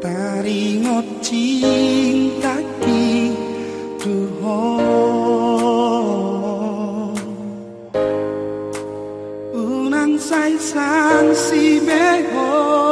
Teringat cinta Tuhan Unang say sang si behon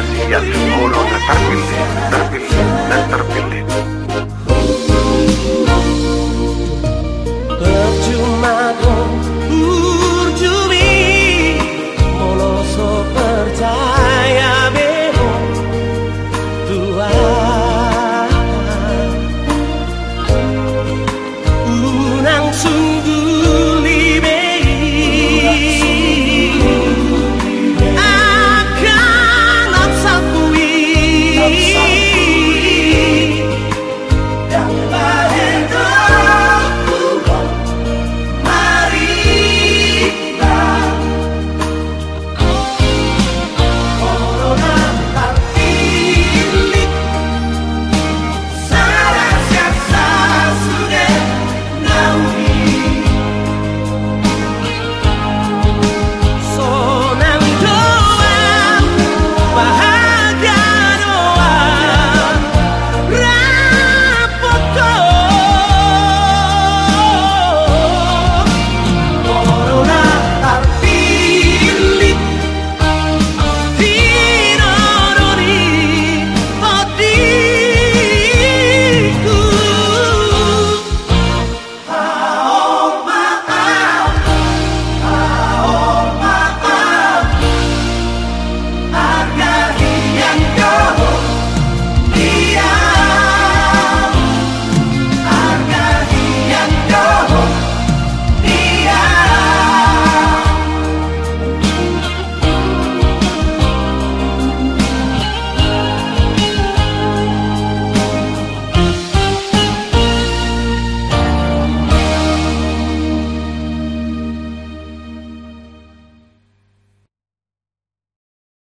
así al seguro, la tarpende, tarpende, la tarpende.